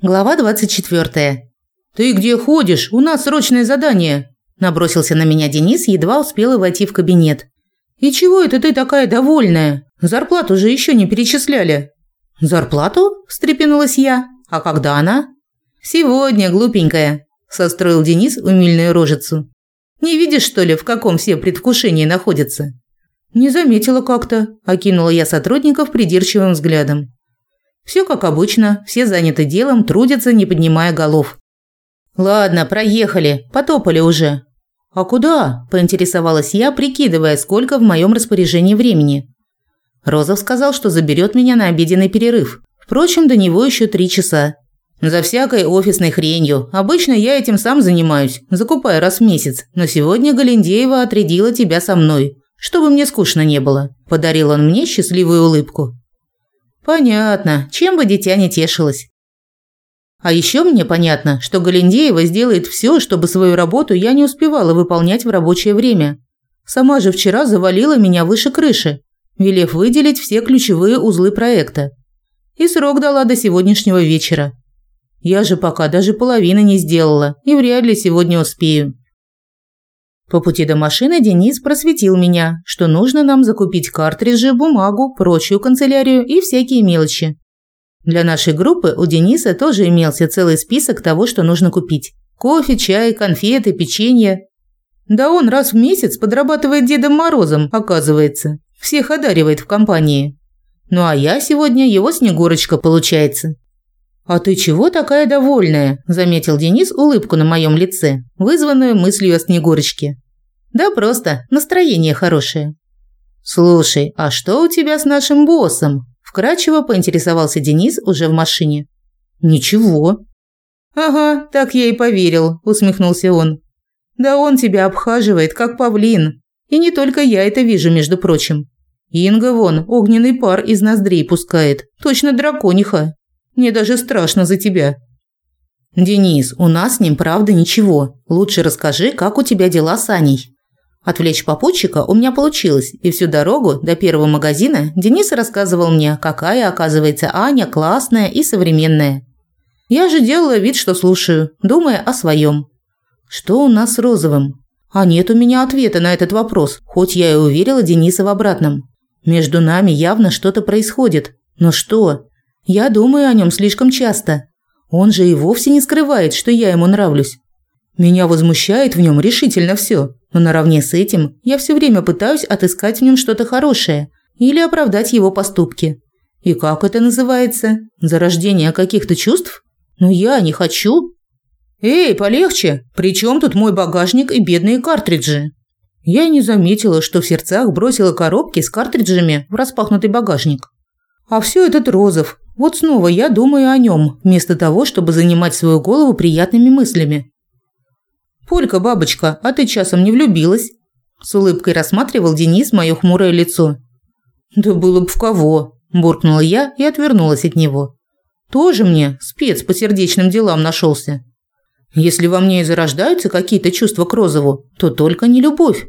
Глава 24. «Ты где ходишь? У нас срочное задание!» Набросился на меня Денис, едва успела войти в кабинет. «И чего это ты такая довольная? Зарплату же еще не перечисляли». «Зарплату?» – встрепенулась я. «А когда она?» «Сегодня, глупенькая», – состроил Денис умильную рожицу. «Не видишь, что ли, в каком все предвкушении находятся?» «Не заметила как-то», – окинула я сотрудников придирчивым взглядом. Все как обычно, все заняты делом, трудятся, не поднимая голов. Ладно, проехали, потопали уже. А куда? поинтересовалась я, прикидывая, сколько в моем распоряжении времени. Розов сказал, что заберет меня на обеденный перерыв. Впрочем, до него еще три часа. За всякой офисной хренью. Обычно я этим сам занимаюсь, закупая раз в месяц. Но сегодня Галиндеева отрядила тебя со мной, чтобы мне скучно не было. Подарил он мне счастливую улыбку. Понятно, чем бы дитя не тешилось. А еще мне понятно, что Галиндеева сделает все, чтобы свою работу я не успевала выполнять в рабочее время. Сама же вчера завалила меня выше крыши, велев выделить все ключевые узлы проекта. И срок дала до сегодняшнего вечера. Я же пока даже половины не сделала и вряд ли сегодня успею. По пути до машины Денис просветил меня, что нужно нам закупить картриджи, бумагу, прочую канцелярию и всякие мелочи. Для нашей группы у Дениса тоже имелся целый список того, что нужно купить. Кофе, чай, конфеты, печенье. Да он раз в месяц подрабатывает Дедом Морозом, оказывается. Всех одаривает в компании. Ну а я сегодня его Снегурочка получается. «А ты чего такая довольная?» – заметил Денис улыбку на моем лице, вызванную мыслью о Снегурочке. «Да просто, настроение хорошее». «Слушай, а что у тебя с нашим боссом?» – вкратчиво поинтересовался Денис уже в машине. «Ничего». «Ага, так я и поверил», – усмехнулся он. «Да он тебя обхаживает, как павлин. И не только я это вижу, между прочим. Инга вон огненный пар из ноздрей пускает, точно дракониха». Мне даже страшно за тебя. Денис, у нас с ним правда ничего. Лучше расскажи, как у тебя дела с Аней. Отвлечь попутчика у меня получилось, и всю дорогу до первого магазина Денис рассказывал мне, какая, оказывается, Аня классная и современная. Я же делала вид, что слушаю, думая о своем. Что у нас с Розовым? А нет у меня ответа на этот вопрос, хоть я и уверила Дениса в обратном. Между нами явно что-то происходит. Но что? Я думаю о нем слишком часто. Он же и вовсе не скрывает, что я ему нравлюсь. Меня возмущает в нем решительно все, но наравне с этим я все время пытаюсь отыскать в нем что-то хорошее или оправдать его поступки. И как это называется? Зарождение каких-то чувств? Но я не хочу. Эй, полегче. Причем тут мой багажник и бедные картриджи? Я не заметила, что в сердцах бросила коробки с картриджами в распахнутый багажник. А все этот Розов, вот снова я думаю о нем, вместо того, чтобы занимать свою голову приятными мыслями. «Полька, бабочка, а ты часом не влюбилась?» С улыбкой рассматривал Денис мое хмурое лицо. «Да было бы в кого!» – буркнула я и отвернулась от него. «Тоже мне спец по сердечным делам нашелся. Если во мне и зарождаются какие-то чувства к Розову, то только не любовь.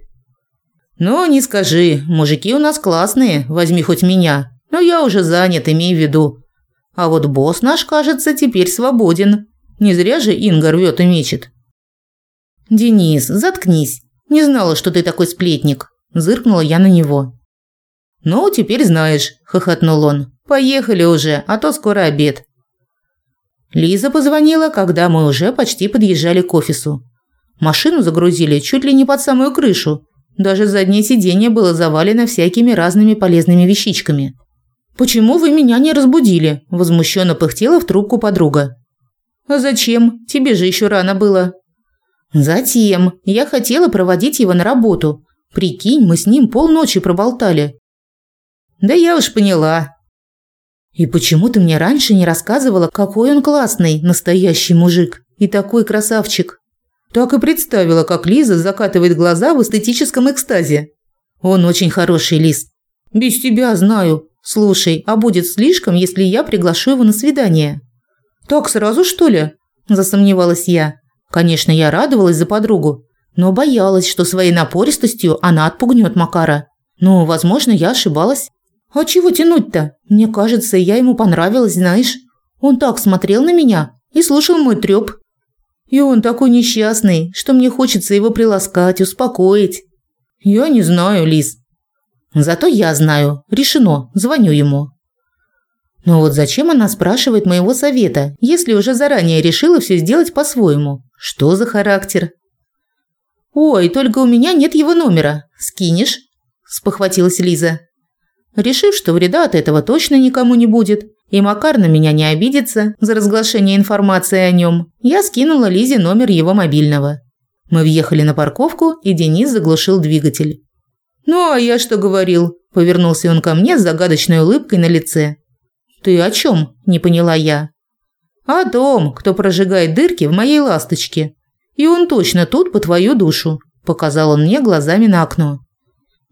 Но не скажи, мужики у нас классные, возьми хоть меня. Но я уже занят, имей в виду. А вот босс наш, кажется, теперь свободен. Не зря же Инга рвет и мечет. «Денис, заткнись. Не знала, что ты такой сплетник», – зыркнула я на него. «Ну, теперь знаешь», – хохотнул он. «Поехали уже, а то скоро обед». Лиза позвонила, когда мы уже почти подъезжали к офису. Машину загрузили чуть ли не под самую крышу. Даже заднее сиденье было завалено всякими разными полезными вещичками. «Почему вы меня не разбудили?» – возмущенно пыхтела в трубку подруга. «А зачем? Тебе же еще рано было». «Затем. Я хотела проводить его на работу. Прикинь, мы с ним полночи проболтали». «Да я уж поняла». «И почему ты мне раньше не рассказывала, какой он классный, настоящий мужик и такой красавчик?» Так и представила, как Лиза закатывает глаза в эстетическом экстазе. «Он очень хороший, Лиз. Без тебя знаю. Слушай, а будет слишком, если я приглашу его на свидание? Так сразу, что ли? засомневалась я. Конечно, я радовалась за подругу, но боялась, что своей напористостью она отпугнет Макара. Ну, возможно, я ошибалась. А чего тянуть-то? Мне кажется, я ему понравилась, знаешь? Он так смотрел на меня, и слушал мой трёп. И он такой несчастный, что мне хочется его приласкать, успокоить. Я не знаю, Лис. Зато я знаю. Решено. Звоню ему. Но вот зачем она спрашивает моего совета, если уже заранее решила все сделать по-своему? Что за характер? Ой, только у меня нет его номера. Скинешь? спохватилась Лиза. Решив, что вреда от этого точно никому не будет, и Макар на меня не обидится за разглашение информации о нем, я скинула Лизе номер его мобильного. Мы въехали на парковку, и Денис заглушил двигатель. «Ну, а я что говорил?» – повернулся он ко мне с загадочной улыбкой на лице. «Ты о чем?» – не поняла я. «О том, кто прожигает дырки в моей ласточке. И он точно тут по твою душу», – показал он мне глазами на окно.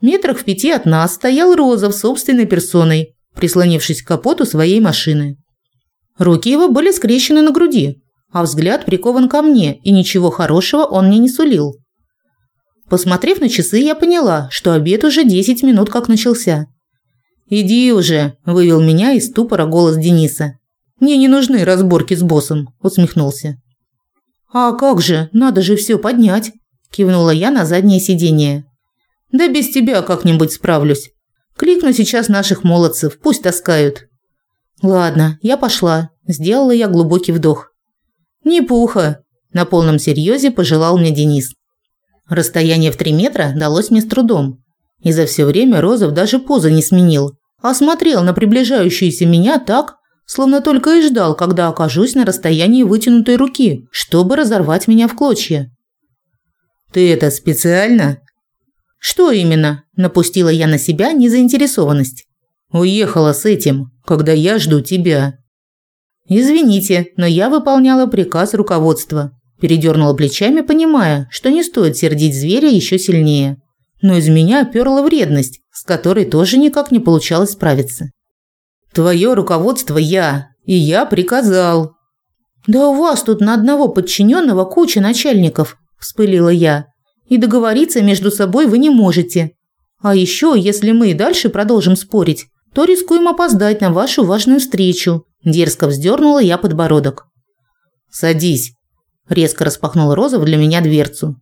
Метрах в пяти от нас стоял Розов собственной персоной, прислонившись к капоту своей машины. Руки его были скрещены на груди, а взгляд прикован ко мне, и ничего хорошего он мне не сулил. Посмотрев на часы, я поняла, что обед уже 10 минут как начался. «Иди уже», – вывел меня из ступора голос Дениса. «Мне не нужны разборки с боссом», – усмехнулся. «А как же, надо же все поднять», – кивнула я на заднее сиденье. Да без тебя как-нибудь справлюсь. Кликну сейчас наших молодцев, пусть таскают. Ладно, я пошла. Сделала я глубокий вдох. Не пуха, на полном серьезе пожелал мне Денис. Расстояние в три метра далось мне с трудом. И за все время Розов даже позы не сменил, а смотрел на приближающуюся меня так, словно только и ждал, когда окажусь на расстоянии вытянутой руки, чтобы разорвать меня в клочья. «Ты это специально?» Что именно? Напустила я на себя незаинтересованность. Уехала с этим, когда я жду тебя. Извините, но я выполняла приказ руководства. Передернула плечами, понимая, что не стоит сердить зверя еще сильнее. Но из меня перла вредность, с которой тоже никак не получалось справиться. Твое руководство я, и я приказал. Да у вас тут на одного подчиненного куча начальников, вспылила я и договориться между собой вы не можете. А еще, если мы и дальше продолжим спорить, то рискуем опоздать на вашу важную встречу. Дерзко вздернула я подбородок. Садись. Резко распахнул Розов для меня дверцу.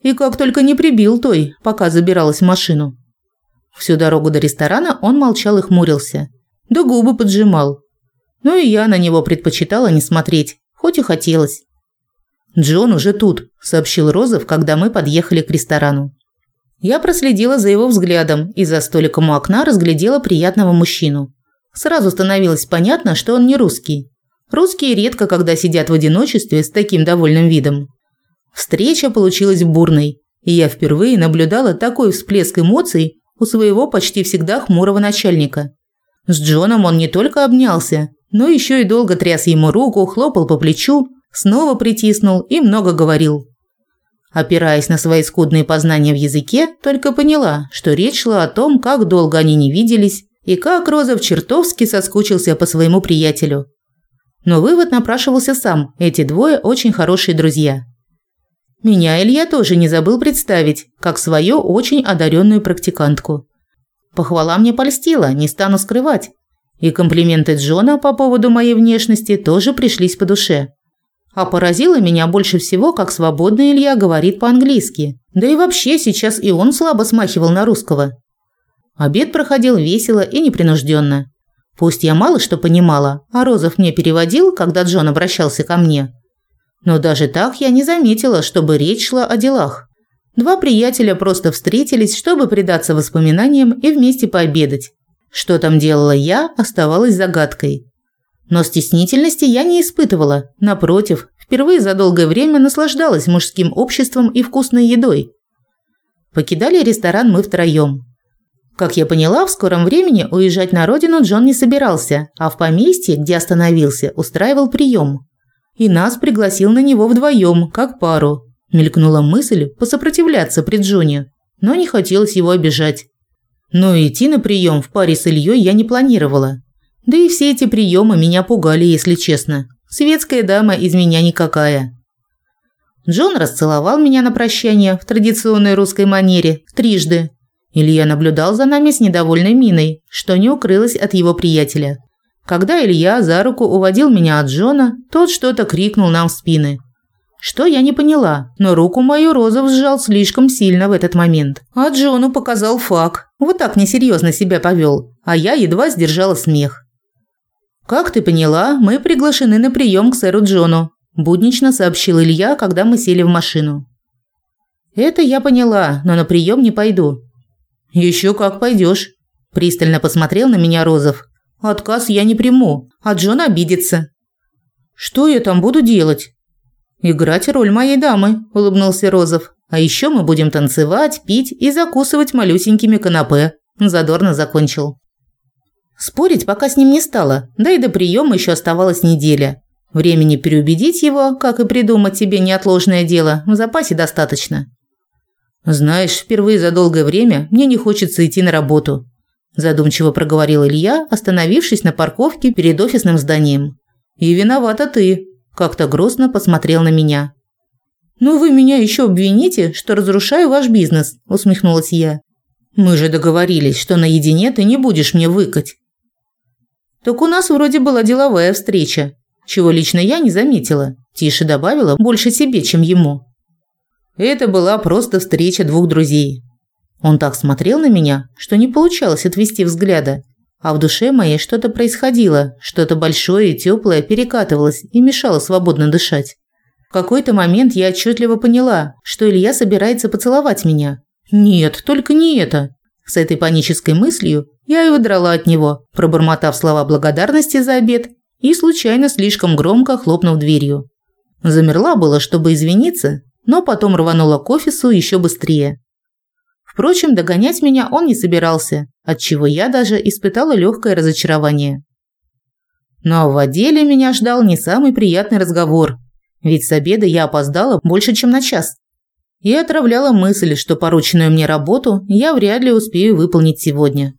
И как только не прибил той, пока забиралась в машину. Всю дорогу до ресторана он молчал и хмурился. Да губы поджимал. Ну и я на него предпочитала не смотреть, хоть и хотелось. «Джон уже тут», – сообщил Розов, когда мы подъехали к ресторану. Я проследила за его взглядом и за столиком у окна разглядела приятного мужчину. Сразу становилось понятно, что он не русский. Русские редко когда сидят в одиночестве с таким довольным видом. Встреча получилась бурной, и я впервые наблюдала такой всплеск эмоций у своего почти всегда хмурого начальника. С Джоном он не только обнялся, но еще и долго тряс ему руку, хлопал по плечу, снова притиснул и много говорил. Опираясь на свои скудные познания в языке, только поняла, что речь шла о том, как долго они не виделись и как Розов чертовски соскучился по своему приятелю. Но вывод напрашивался сам, эти двое очень хорошие друзья. Меня Илья тоже не забыл представить, как свою очень одаренную практикантку. Похвала мне польстила, не стану скрывать. И комплименты Джона по поводу моей внешности тоже пришлись по душе. А поразило меня больше всего, как свободно Илья говорит по-английски. Да и вообще сейчас и он слабо смахивал на русского. Обед проходил весело и непринужденно. Пусть я мало что понимала, а Розов мне переводил, когда Джон обращался ко мне. Но даже так я не заметила, чтобы речь шла о делах. Два приятеля просто встретились, чтобы предаться воспоминаниям и вместе пообедать. Что там делала я, оставалось загадкой. Но стеснительности я не испытывала. Напротив, впервые за долгое время наслаждалась мужским обществом и вкусной едой. Покидали ресторан мы втроем. Как я поняла, в скором времени уезжать на родину Джон не собирался, а в поместье, где остановился, устраивал прием. И нас пригласил на него вдвоем, как пару. Мелькнула мысль посопротивляться при Джоне, но не хотелось его обижать. Но идти на прием в паре с Ильей я не планировала. Да и все эти приемы меня пугали, если честно. Светская дама из меня никакая. Джон расцеловал меня на прощание в традиционной русской манере трижды. Илья наблюдал за нами с недовольной миной, что не укрылось от его приятеля. Когда Илья за руку уводил меня от Джона, тот что-то крикнул нам в спины. Что я не поняла, но руку мою Розов сжал слишком сильно в этот момент. А Джону показал фак. Вот так несерьезно себя повел, а я едва сдержала смех. «Как ты поняла, мы приглашены на прием к сэру Джону», – буднично сообщил Илья, когда мы сели в машину. «Это я поняла, но на прием не пойду». «Еще как пойдешь», – пристально посмотрел на меня Розов. «Отказ я не приму, а Джон обидится». «Что я там буду делать?» «Играть роль моей дамы», – улыбнулся Розов. «А еще мы будем танцевать, пить и закусывать малюсенькими канапе», – задорно закончил. Спорить пока с ним не стало, да и до приема еще оставалась неделя. Времени переубедить его, как и придумать себе неотложное дело, в запасе достаточно. «Знаешь, впервые за долгое время мне не хочется идти на работу», – задумчиво проговорил Илья, остановившись на парковке перед офисным зданием. «И виновата ты», как-то грустно посмотрел на меня. «Ну вы меня еще обвините, что разрушаю ваш бизнес», – усмехнулась я. «Мы же договорились, что наедине ты не будешь мне выкать». «Так у нас вроде была деловая встреча, чего лично я не заметила», – тише добавила, больше себе, чем ему. Это была просто встреча двух друзей. Он так смотрел на меня, что не получалось отвести взгляда, а в душе моей что-то происходило, что-то большое и теплое перекатывалось и мешало свободно дышать. В какой-то момент я отчетливо поняла, что Илья собирается поцеловать меня. Нет, только не это. С этой панической мыслью я и удрала от него, пробормотав слова благодарности за обед и случайно слишком громко хлопнув дверью. Замерла было, чтобы извиниться, но потом рванула к офису еще быстрее. Впрочем, догонять меня он не собирался, отчего я даже испытала легкое разочарование. Но в отделе меня ждал не самый приятный разговор, ведь с обеда я опоздала больше, чем на час. И отравляла мысль, что порученную мне работу я вряд ли успею выполнить сегодня.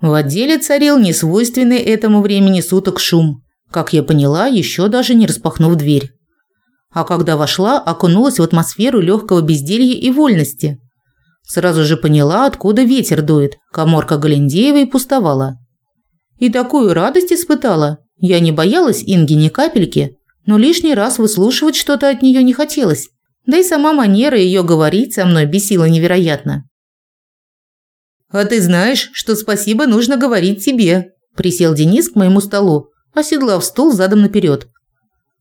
В отделе царил несвойственный этому времени суток шум, как я поняла, еще даже не распахнув дверь. А когда вошла, окунулась в атмосферу легкого безделья и вольности – Сразу же поняла, откуда ветер дует. Каморка Галендеевой пустовала. И такую радость испытала. Я не боялась Инги ни капельки, но лишний раз выслушивать что-то от нее не хотелось. Да и сама манера ее говорить со мной бесила невероятно. «А ты знаешь, что спасибо нужно говорить тебе», – присел Денис к моему столу, оседлав стул задом наперед.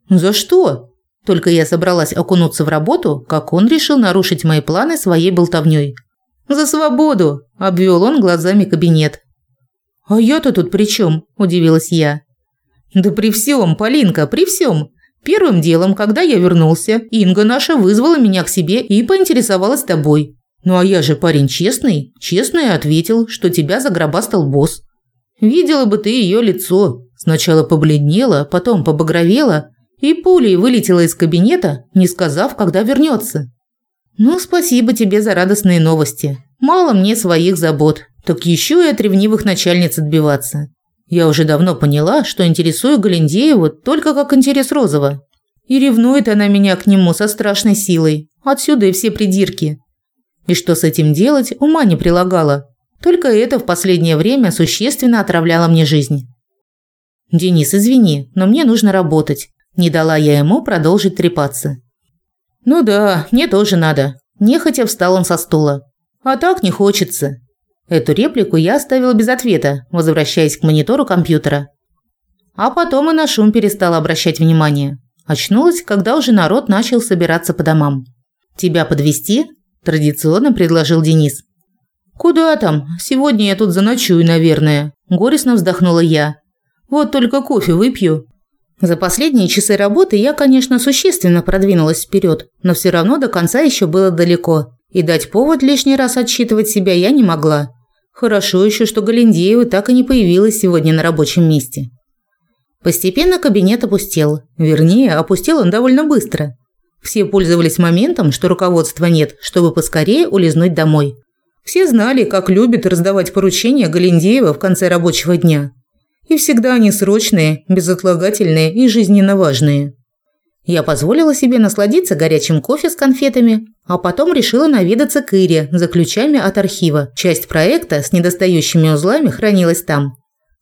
«За что?» Только я собралась окунуться в работу, как он решил нарушить мои планы своей болтовнёй. «За свободу!» – обвел он глазами кабинет. «А я-то тут при чем?» – удивилась я. «Да при всем, Полинка, при всем. Первым делом, когда я вернулся, Инга наша вызвала меня к себе и поинтересовалась тобой. Ну а я же парень честный, честно и ответил, что тебя загробастал босс. Видела бы ты ее лицо. Сначала побледнела, потом побагровела, и пулей вылетела из кабинета, не сказав, когда вернется. Ну, спасибо тебе за радостные новости. Мало мне своих забот, так еще и от ревнивых начальниц отбиваться. Я уже давно поняла, что интересую Галендееву только как интерес Розова. И ревнует она меня к нему со страшной силой. Отсюда и все придирки. И что с этим делать, ума не прилагала. Только это в последнее время существенно отравляло мне жизнь. «Денис, извини, но мне нужно работать. Не дала я ему продолжить трепаться. «Ну да, мне тоже надо». Нехотя встал он со стула. «А так не хочется». Эту реплику я оставила без ответа, возвращаясь к монитору компьютера. А потом и на шум перестала обращать внимание. Очнулась, когда уже народ начал собираться по домам. «Тебя подвести? традиционно предложил Денис. «Куда там? Сегодня я тут заночую, наверное», – горестно вздохнула я. «Вот только кофе выпью, за последние часы работы я, конечно, существенно продвинулась вперед, но все равно до конца еще было далеко, и дать повод лишний раз отсчитывать себя я не могла. Хорошо еще, что Галендеева так и не появилась сегодня на рабочем месте. Постепенно кабинет опустел. Вернее, опустел он довольно быстро. Все пользовались моментом, что руководства нет, чтобы поскорее улизнуть домой. Все знали, как любит раздавать поручения Галендеева в конце рабочего дня. И всегда они срочные, безотлагательные и жизненно важные. Я позволила себе насладиться горячим кофе с конфетами, а потом решила наведаться к Ире за ключами от архива. Часть проекта с недостающими узлами хранилась там.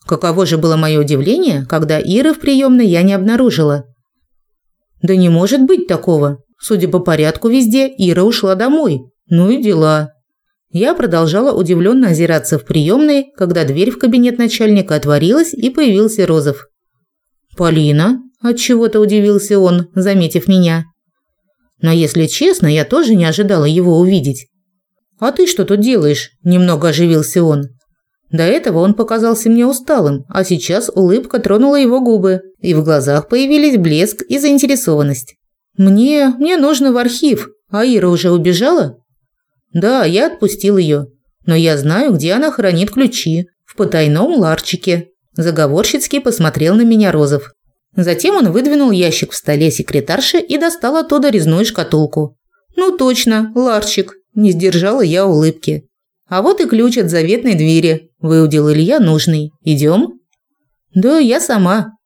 Каково же было мое удивление, когда Иры в приемной я не обнаружила. Да не может быть такого. Судя по порядку везде, Ира ушла домой. Ну и дела. Я продолжала удивленно озираться в приемной, когда дверь в кабинет начальника отворилась и появился Розов. «Полина?» – отчего-то удивился он, заметив меня. Но если честно, я тоже не ожидала его увидеть. «А ты что тут делаешь?» – немного оживился он. До этого он показался мне усталым, а сейчас улыбка тронула его губы, и в глазах появились блеск и заинтересованность. «Мне... мне нужно в архив. А Ира уже убежала?» «Да, я отпустил ее. Но я знаю, где она хранит ключи. В потайном ларчике». Заговорщицки посмотрел на меня Розов. Затем он выдвинул ящик в столе секретарши и достал оттуда резную шкатулку. «Ну точно, ларчик», – не сдержала я улыбки. «А вот и ключ от заветной двери», – выудил Илья нужный. «Идем?» «Да, я сама».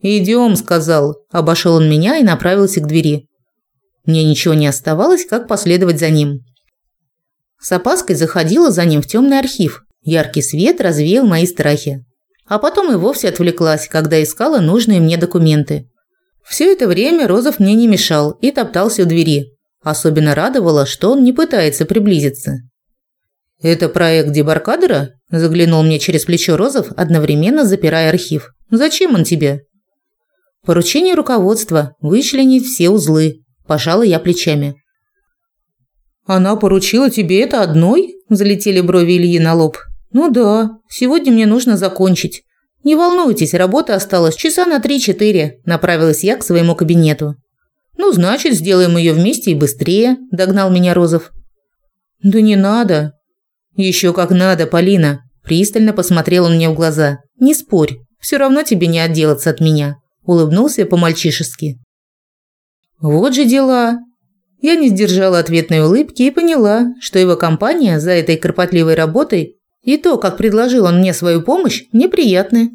«Идем», – сказал. Обошел он меня и направился к двери. Мне ничего не оставалось, как последовать за ним. С опаской заходила за ним в темный архив. Яркий свет развеял мои страхи а потом и вовсе отвлеклась, когда искала нужные мне документы. Все это время Розов мне не мешал и топтался у двери. Особенно радовало, что он не пытается приблизиться. «Это проект дебаркадера?» – заглянул мне через плечо Розов, одновременно запирая архив. «Зачем он тебе?» «Поручение руководства – вычленить все узлы», – пожала я плечами. «Она поручила тебе это одной?» – залетели брови Ильи на лоб. «Ну да, сегодня мне нужно закончить. Не волнуйтесь, работа осталась часа на три-четыре», – направилась я к своему кабинету. «Ну, значит, сделаем ее вместе и быстрее», – догнал меня Розов. «Да не надо». «Еще как надо, Полина», – пристально посмотрел он мне в глаза. «Не спорь, все равно тебе не отделаться от меня», – улыбнулся по-мальчишески. «Вот же дела». Я не сдержала ответной улыбки и поняла, что его компания за этой кропотливой работой и то, как предложил он мне свою помощь, неприятны.